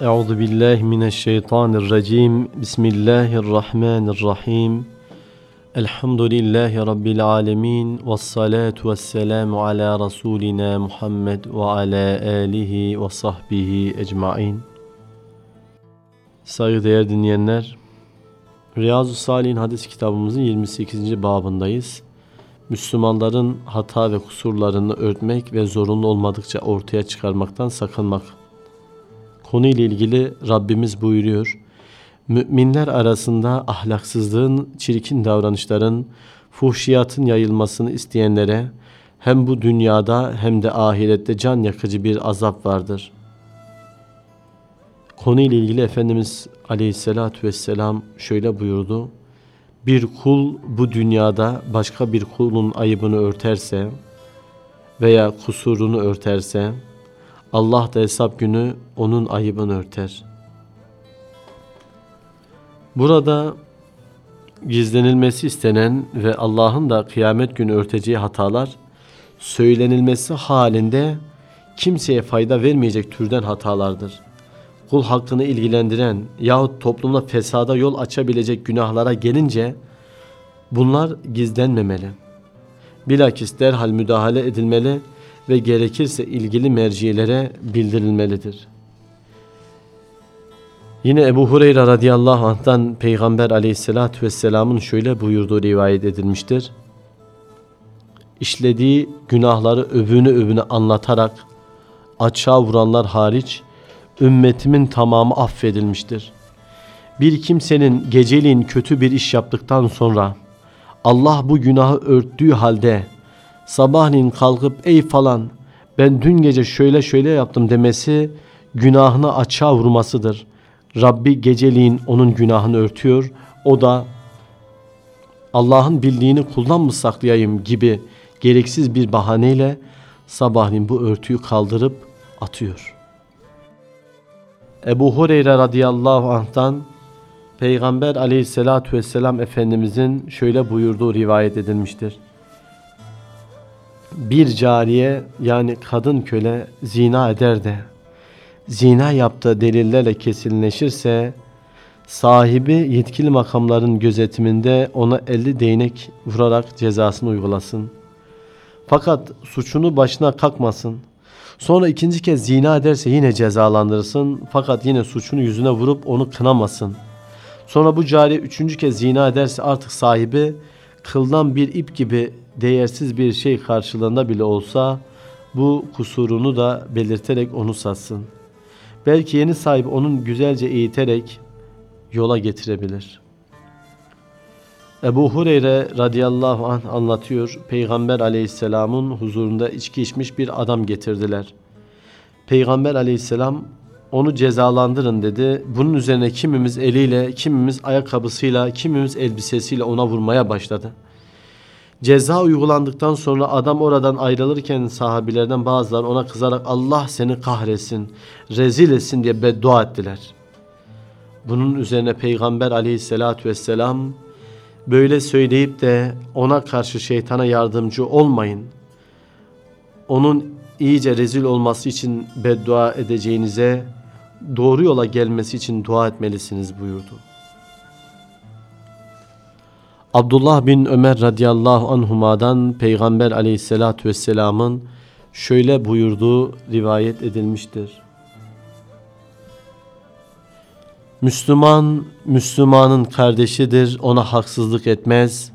Euzu billahi mineşşeytanirracim. Bismillahirrahmanirrahim. Elhamdülillahi rabbil alamin ve salatu vesselamu ala rasulina Muhammed ve ala alihi ve sahbihi ecmaîn. Saygıdeğer dinleyenler, Riyazu Salih'in hadis kitabımızın 28. babındayız. Müslümanların hata ve kusurlarını örtmek ve zorunlu olmadıkça ortaya çıkarmaktan sakınmak. Konuyla ilgili Rabbimiz buyuruyor. Müminler arasında ahlaksızlığın, çirkin davranışların, fuhşiyatın yayılmasını isteyenlere hem bu dünyada hem de ahirette can yakıcı bir azap vardır. Konuyla ilgili Efendimiz Aleyhisselatü Vesselam şöyle buyurdu. Bir kul bu dünyada başka bir kulun ayıbını örterse veya kusurunu örterse Allah da hesap günü onun ayıbını örter. Burada gizlenilmesi istenen ve Allah'ın da kıyamet günü örteceği hatalar söylenilmesi halinde kimseye fayda vermeyecek türden hatalardır. Kul hakkını ilgilendiren yahut toplumda fesada yol açabilecek günahlara gelince bunlar gizlenmemeli. Bilakis derhal müdahale edilmeli ve gerekirse ilgili mercilere bildirilmelidir. Yine Ebu Hureyre radıyallahu anh'tan Peygamber aleyhissalatü vesselamın şöyle buyurduğu rivayet edilmiştir. İşlediği günahları övünü övünü anlatarak açığa vuranlar hariç ümmetimin tamamı affedilmiştir. Bir kimsenin geceliğin kötü bir iş yaptıktan sonra Allah bu günahı örttüğü halde sabahleyin kalkıp ey falan ben dün gece şöyle şöyle yaptım demesi günahını açığa vurmasıdır. Rabbi geceliğin onun günahını örtüyor. O da Allah'ın bildiğini kuldan mı saklayayım gibi gereksiz bir bahaneyle sabahleyin bu örtüyü kaldırıp atıyor. Ebu Hureyre radıyallahu anh'tan Peygamber aleyhissalatü vesselam Efendimizin şöyle buyurduğu rivayet edilmiştir bir cariye yani kadın köle zina eder de zina yaptığı delillerle kesinleşirse sahibi yetkili makamların gözetiminde ona 50 değnek vurarak cezasını uygulasın. Fakat suçunu başına kalkmasın. Sonra ikinci kez zina ederse yine cezalandırırsın fakat yine suçunu yüzüne vurup onu kınamasın. Sonra bu cariye üçüncü kez zina ederse artık sahibi kıldan bir ip gibi değersiz bir şey karşılığında bile olsa bu kusurunu da belirterek onu satsın. Belki yeni sahibi onun güzelce eğiterek yola getirebilir. Ebu Hureyre radıyallahu anh anlatıyor. Peygamber aleyhisselamın huzurunda içki içmiş bir adam getirdiler. Peygamber aleyhisselam onu cezalandırın dedi. Bunun üzerine kimimiz eliyle, kimimiz ayakkabısıyla, kimimiz elbisesiyle ona vurmaya başladı. Ceza uygulandıktan sonra adam oradan ayrılırken sahabilerden bazıları ona kızarak Allah seni kahretsin, rezil etsin diye beddua ettiler. Bunun üzerine Peygamber aleyhissalatü vesselam böyle söyleyip de ona karşı şeytana yardımcı olmayın. Onun iyice rezil olması için beddua edeceğinize doğru yola gelmesi için dua etmelisiniz buyurdu. Abdullah bin Ömer radıyallahu anhuma'dan Peygamber aleyhissalatü vesselamın şöyle buyurduğu rivayet edilmiştir. Müslüman, Müslümanın kardeşidir, ona haksızlık etmez,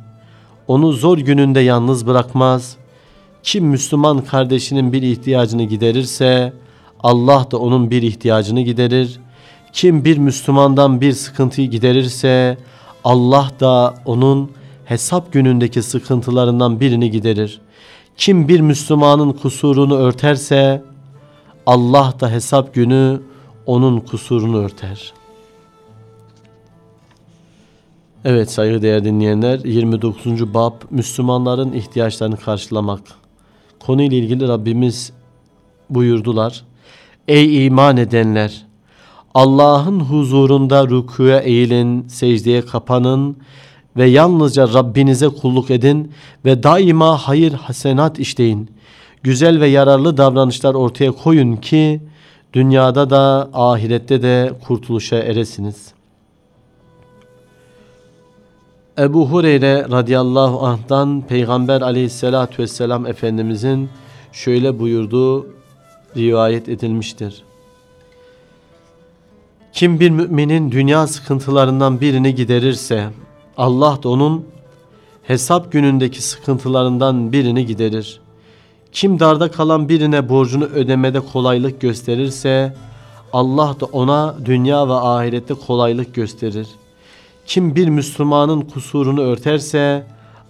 onu zor gününde yalnız bırakmaz. Kim Müslüman kardeşinin bir ihtiyacını giderirse, Allah da onun bir ihtiyacını giderir. Kim bir Müslümandan bir sıkıntıyı giderirse, Allah da onun hesap günündeki sıkıntılarından birini giderir. Kim bir Müslümanın kusurunu örterse Allah da hesap günü onun kusurunu örter. Evet saygıdeğer dinleyenler 29. bab Müslümanların ihtiyaçlarını karşılamak. Konuyla ilgili Rabbimiz buyurdular. Ey iman edenler! Allah'ın huzurunda rükuya eğilin, secdeye kapanın ve yalnızca Rabbinize kulluk edin ve daima hayır hasenat işleyin. Güzel ve yararlı davranışlar ortaya koyun ki Dünyada da ahirette de kurtuluşa eresiniz. Ebu Hureyre radıyallahu anh'dan Peygamber aleyhissalatü vesselam Efendimizin şöyle buyurduğu rivayet edilmiştir. Kim bir müminin dünya sıkıntılarından birini giderirse Allah da onun hesap günündeki sıkıntılarından birini giderir. Kim darda kalan birine borcunu ödemede kolaylık gösterirse Allah da ona dünya ve ahirette kolaylık gösterir. Kim bir Müslümanın kusurunu örterse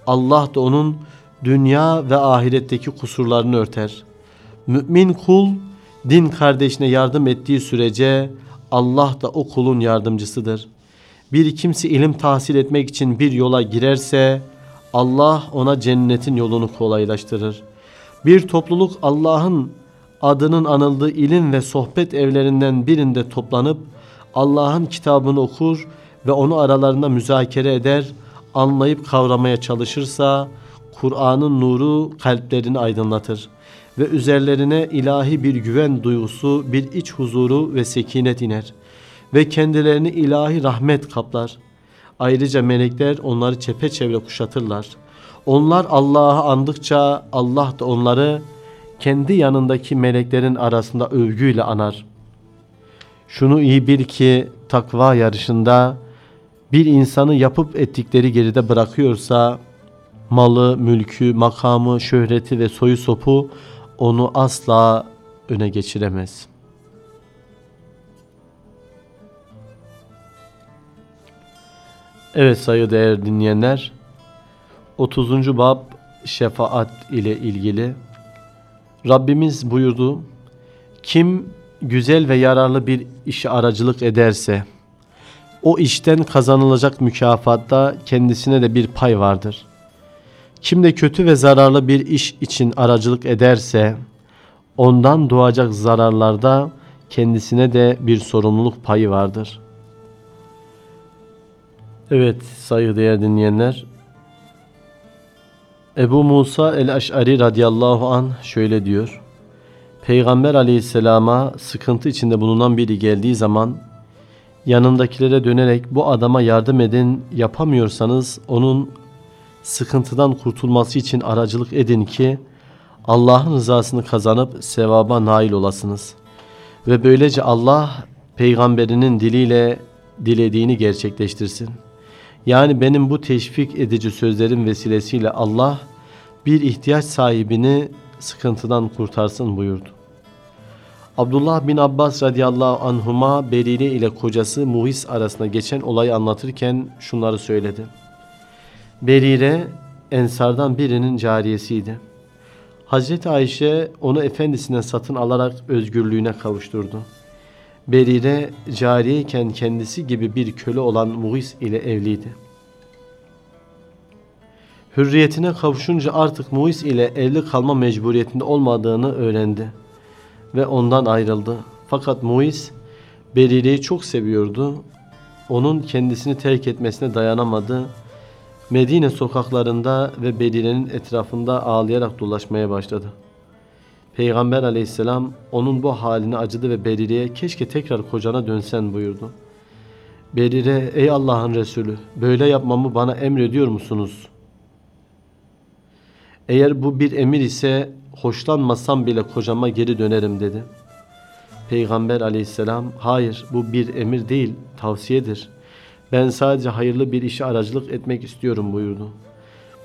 Allah da onun dünya ve ahiretteki kusurlarını örter. Mümin kul din kardeşine yardım ettiği sürece Allah da o kulun yardımcısıdır. Bir kimse ilim tahsil etmek için bir yola girerse Allah ona cennetin yolunu kolaylaştırır. Bir topluluk Allah'ın adının anıldığı ilim ve sohbet evlerinden birinde toplanıp Allah'ın kitabını okur ve onu aralarında müzakere eder, anlayıp kavramaya çalışırsa Kur'an'ın nuru kalplerini aydınlatır ve üzerlerine ilahi bir güven duygusu, bir iç huzuru ve sekinet iner ve kendilerini ilahi rahmet kaplar. Ayrıca melekler onları çepeçevre kuşatırlar. Onlar Allah'ı andıkça Allah da onları kendi yanındaki meleklerin arasında övgüyle anar. Şunu iyi bil ki takva yarışında bir insanı yapıp ettikleri geride bırakıyorsa malı, mülkü, makamı, şöhreti ve soyu sopu onu asla öne geçiremez. Evet sayı değer dinleyenler 30. bab şefaat ile ilgili Rabbimiz buyurdu kim güzel ve yararlı bir işe aracılık ederse o işten kazanılacak mükafatta kendisine de bir pay vardır. Kim de kötü ve zararlı bir iş için aracılık ederse ondan doğacak zararlarda kendisine de bir sorumluluk payı vardır. Evet saygıdeğer dinleyenler Ebu Musa el-Eş'ari radıyallahu an şöyle diyor. Peygamber aleyhisselama sıkıntı içinde bulunan biri geldiği zaman yanındakilere dönerek bu adama yardım edin yapamıyorsanız onun sıkıntıdan kurtulması için aracılık edin ki Allah'ın rızasını kazanıp sevaba nail olasınız. Ve böylece Allah peygamberinin diliyle dilediğini gerçekleştirsin. Yani benim bu teşvik edici sözlerim vesilesiyle Allah bir ihtiyaç sahibini sıkıntıdan kurtarsın buyurdu. Abdullah bin Abbas radıyallahu anhuma Berire ile kocası Muhis arasında geçen olayı anlatırken şunları söyledi. Berire ensardan birinin cariyesiydi. Hazreti Ayşe onu efendisinden satın alarak özgürlüğüne kavuşturdu. Berire cariyeyken kendisi gibi bir köle olan Muhis ile evliydi. Hürriyetine kavuşunca artık Muhis ile evli kalma mecburiyetinde olmadığını öğrendi ve ondan ayrıldı. Fakat Muhis Berire'yi çok seviyordu. Onun kendisini terk etmesine dayanamadı. Medine sokaklarında ve Berire'nin etrafında ağlayarak dolaşmaya başladı. Peygamber aleyhisselam onun bu halini acıdı ve Berire'ye keşke tekrar kocana dönsen buyurdu. Berire ey Allah'ın Resulü böyle yapmamı bana emrediyor musunuz? Eğer bu bir emir ise hoşlanmasam bile kocama geri dönerim dedi. Peygamber aleyhisselam hayır bu bir emir değil tavsiyedir. Ben sadece hayırlı bir işe aracılık etmek istiyorum buyurdu.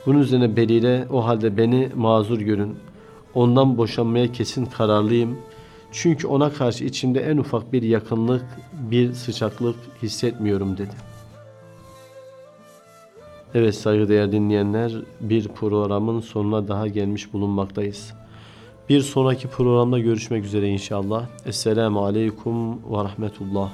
Bunun üzerine Berire o halde beni mazur görün. Ondan boşanmaya kesin kararlıyım. Çünkü ona karşı içimde en ufak bir yakınlık, bir sıcaklık hissetmiyorum dedi. Evet saygıdeğer dinleyenler bir programın sonuna daha gelmiş bulunmaktayız. Bir sonraki programda görüşmek üzere inşallah. Esselamu Aleyküm ve Rahmetullah.